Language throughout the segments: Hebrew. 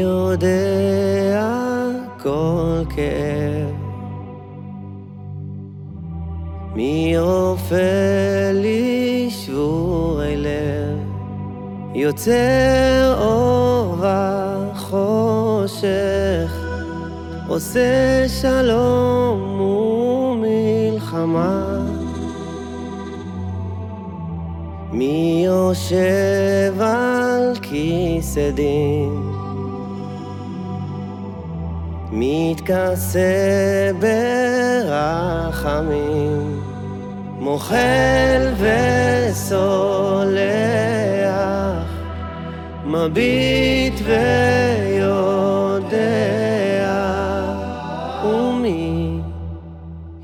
יודע כל כאב מי רופא לי שבורי לב יוצר אור וחושך עושה שלום ומלחמה. מי יושב על כיסא דין מתכסה ברחמים מוחל וסולח מביט ויודע ומי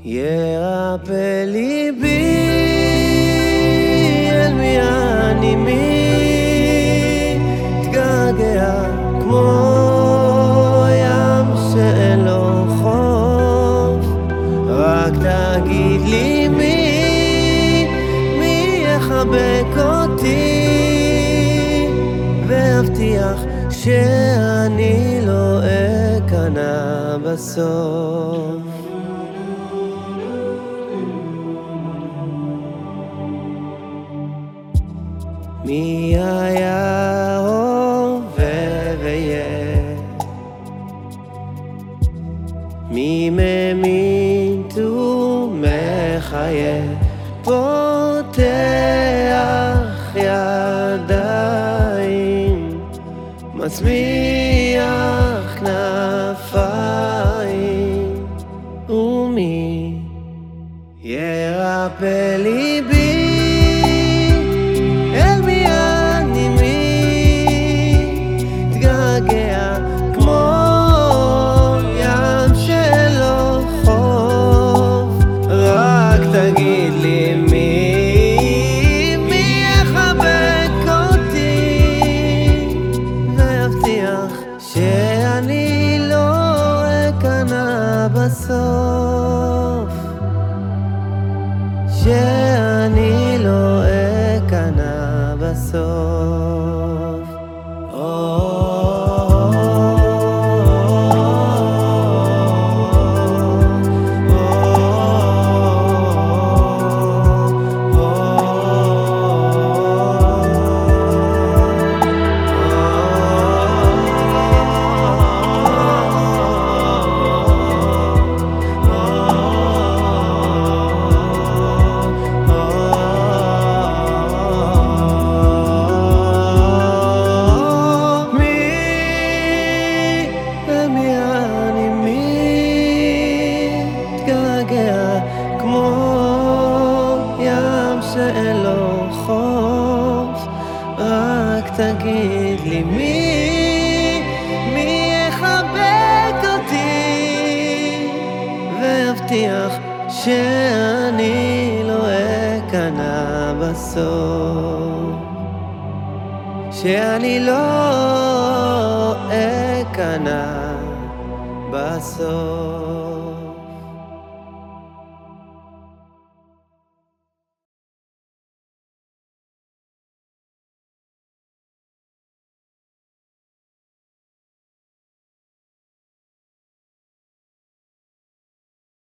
ירפא ליבי רק תגיד לי מי, מי יחבק אותי. והבטיח שאני לא אכנע בסוף ומחיה? פותח ידיים, מצמיח כנפיים, ומי ירפא ליבי? מתגעגע כמו ים שאין לו חוף. רק תגיד לי מי, מי יחבק אותי? ויבטיח שאני לא אכנע בסוף. שאני לא אכנע בסוף.